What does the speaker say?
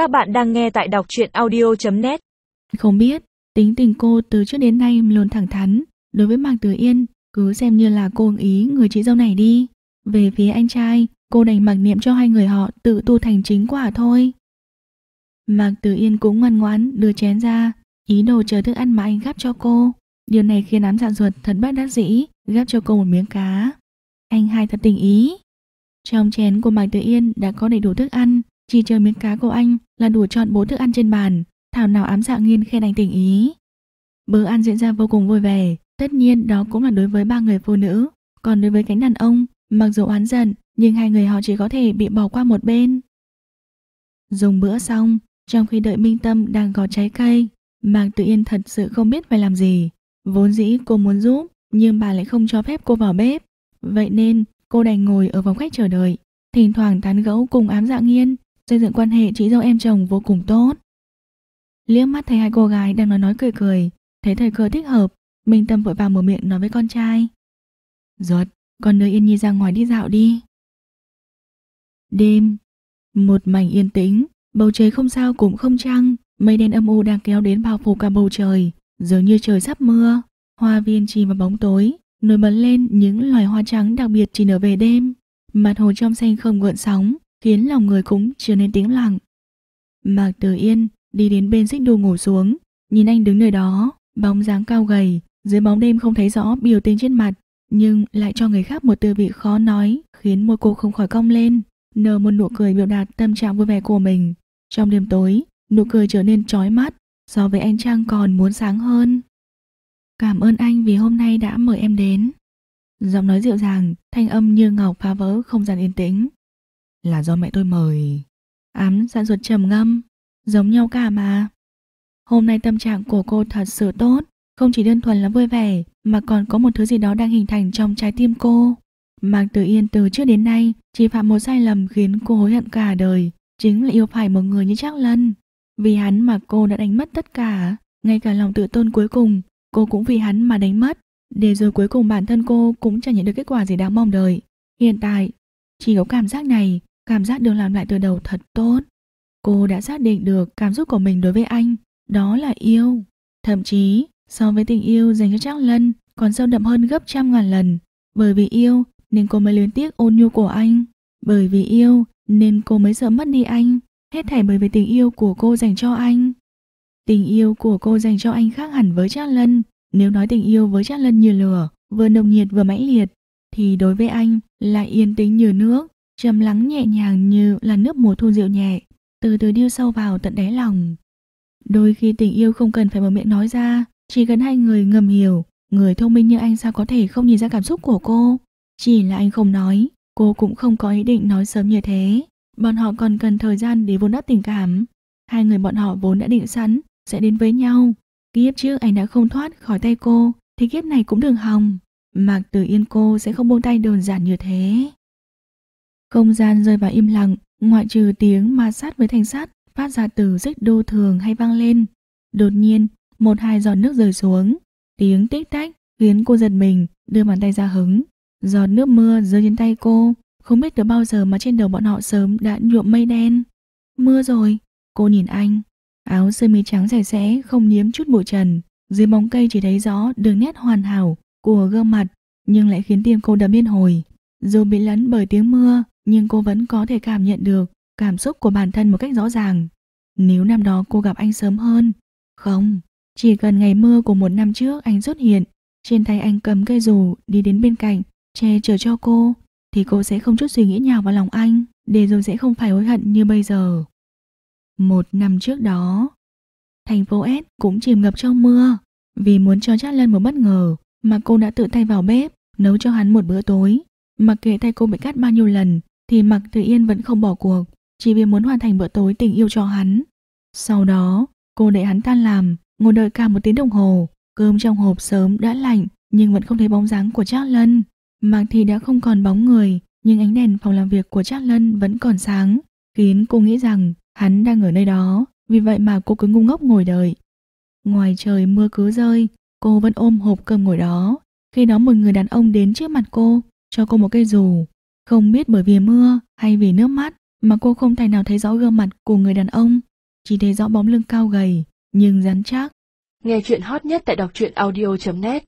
Các bạn đang nghe tại đọc truyện audio.net Không biết, tính tình cô từ trước đến nay luôn thẳng thắn. Đối với Mạc Tử Yên, cứ xem như là cô ý người chị dâu này đi. Về phía anh trai, cô đành mặc niệm cho hai người họ tự tu thành chính quả thôi. Mạc Tử Yên cũng ngoan ngoãn đưa chén ra, ý đồ chờ thức ăn mà anh gắp cho cô. Điều này khiến ám dạ ruột thật bất đắc dĩ, gắp cho cô một miếng cá. Anh hai thật tình ý. Trong chén của Mạc Tử Yên đã có đầy đủ thức ăn, chỉ chờ miếng cá của anh là đủ chọn bốn thức ăn trên bàn, thảo nào ám dạ nghiên khen anh tình ý. Bữa ăn diễn ra vô cùng vui vẻ, tất nhiên đó cũng là đối với ba người phụ nữ, còn đối với cánh đàn ông, mặc dù oán giận, nhưng hai người họ chỉ có thể bị bỏ qua một bên. Dùng bữa xong, trong khi đợi Minh Tâm đang gọt trái cây, Mạc Tự Yên thật sự không biết phải làm gì. Vốn dĩ cô muốn giúp, nhưng bà lại không cho phép cô vào bếp. Vậy nên cô đành ngồi ở phòng khách chờ đợi, thỉnh thoảng tán gẫu cùng ám dạ nghiên, xây dựng quan hệ chị dâu em chồng vô cùng tốt. Liếc mắt thấy hai cô gái đang nói nói cười cười, thấy thời cơ thích hợp, Minh Tâm vội vàng mở miệng nói với con trai. Ruột, con đưa Yên Nhi ra ngoài đi dạo đi. Đêm, một mảnh yên tĩnh, bầu trời không sao cũng không trăng, mây đen âm u đang kéo đến bao phủ cả bầu trời, dường như trời sắp mưa. Hoa viên chìm vào bóng tối, nổi bật lên những loài hoa trắng đặc biệt chỉ nở về đêm. Mặt hồ trong xanh không gợn sóng, khiến lòng người cũng trở nên tĩnh lặng. Mạc Tử Yên đi đến bên xích đu ngủ xuống, nhìn anh đứng nơi đó, bóng dáng cao gầy, dưới bóng đêm không thấy rõ biểu tình trên mặt, nhưng lại cho người khác một tư vị khó nói, khiến môi cô không khỏi cong lên, nở một nụ cười biểu đạt tâm trạng vui vẻ của mình. Trong đêm tối, nụ cười trở nên chói mắt, so với anh Trang còn muốn sáng hơn. Cảm ơn anh vì hôm nay đã mời em đến. Giọng nói dịu dàng, thanh âm như ngọc phá vỡ không gian yên tĩnh. Là do mẹ tôi mời. Ám dạ ruột trầm ngâm, giống nhau cả mà. Hôm nay tâm trạng của cô thật sự tốt, không chỉ đơn thuần là vui vẻ, mà còn có một thứ gì đó đang hình thành trong trái tim cô. Mạc Tử Yên từ trước đến nay chỉ phạm một sai lầm khiến cô hối hận cả đời, chính là yêu phải một người như Trác Lân. Vì hắn mà cô đã đánh mất tất cả, ngay cả lòng tự tôn cuối cùng, cô cũng vì hắn mà đánh mất. Để rồi cuối cùng bản thân cô cũng chẳng nhận được kết quả gì đáng mong đợi. Hiện tại, chỉ có cảm giác này, cảm giác được làm lại từ đầu thật tốt. Cô đã xác định được cảm xúc của mình đối với anh, đó là yêu. Thậm chí, so với tình yêu dành cho Trác Lân còn sâu đậm hơn gấp trăm ngàn lần. Bởi vì yêu nên cô mới luyến tiếc ôn nhu của anh. Bởi vì yêu nên cô mới sợ mất đi anh. Hết thảy bởi vì tình yêu của cô dành cho anh. Tình yêu của cô dành cho anh khác hẳn với Trác Lân. Nếu nói tình yêu với Trác Lân như lửa, vừa nồng nhiệt vừa mãnh liệt, thì đối với anh lại yên tĩnh như nước, trầm lắng nhẹ nhàng như là nước mùa thu dịu nhẹ, từ từ điêu sâu vào tận đáy lòng. Đôi khi tình yêu không cần phải mở miệng nói ra, chỉ cần hai người ngầm hiểu, người thông minh như anh sao có thể không nhìn ra cảm xúc của cô. Chỉ là anh không nói, cô cũng không có ý định nói sớm như thế. Bọn họ còn cần thời gian để vun đắp tình cảm. Hai người bọn họ vốn đã định sẵn sẽ đến với nhau. Kiếp trước anh đã không thoát khỏi tay cô, thì kiếp này cũng đừng hòng. Mạc Tử Yên cô sẽ không buông tay đơn giản như thế. Không gian rơi vào im lặng, ngoại trừ tiếng ma sát với thanh sắt phát ra từ rích đô thường hay vang lên. Đột nhiên, một hai giọt nước rơi xuống, tiếng tích tách khiến cô giật mình, đưa bàn tay ra hứng. Giọt nước mưa rơi trên tay cô, không biết từ bao giờ mà trên đầu bọn họ sớm đã nhuộm mây đen. Mưa rồi, cô nhìn anh, áo sơ mi trắng sạch sẽ không nhiễm chút bụi trần, dưới bóng cây chỉ thấy rõ đường nét hoàn hảo của gương mặt, nhưng lại khiến tim cô đập biên hồi. Dù bị lấn bởi tiếng mưa, nhưng cô vẫn có thể cảm nhận được cảm xúc của bản thân một cách rõ ràng. Nếu năm đó cô gặp anh sớm hơn, không, chỉ cần ngày mưa của một năm trước anh xuất hiện, trên tay anh cầm cây dù đi đến bên cạnh, che chở cho cô, thì cô sẽ không chút suy nghĩ nhào vào lòng anh, để rồi sẽ không phải hối hận như bây giờ. Một năm trước đó, thành phố S cũng chìm ngập trong mưa, vì muốn cho Chát Lân một bất ngờ mà cô đã tự tay vào bếp, nấu cho hắn một bữa tối. Mặc kệ tay cô bị cắt bao nhiêu lần, thì Mạc Tử Yên vẫn không bỏ cuộc, chỉ vì muốn hoàn thành bữa tối tình yêu cho hắn. Sau đó, cô để hắn tan làm, ngồi đợi cả một tiếng đồng hồ, cơm trong hộp sớm đã lạnh nhưng vẫn không thấy bóng dáng của Trác Lân. Mạc thì đã không còn bóng người, nhưng ánh đèn phòng làm việc của Trác Lân vẫn còn sáng, khiến cô nghĩ rằng hắn đang ở nơi đó, vì vậy mà cô cứ ngu ngốc ngồi đợi. Ngoài trời mưa cứ rơi, cô vẫn ôm hộp cơm ngồi đó. Khi đó một người đàn ông đến trước mặt cô, cho cô một cây dù. Không biết bởi vì mưa hay vì nước mắt mà cô không thể nào thấy rõ gương mặt của người đàn ông, chỉ thấy rõ bóng lưng cao gầy nhưng rắn chắc. Nghe chuyện hot nhất tại đọc truyện audio.net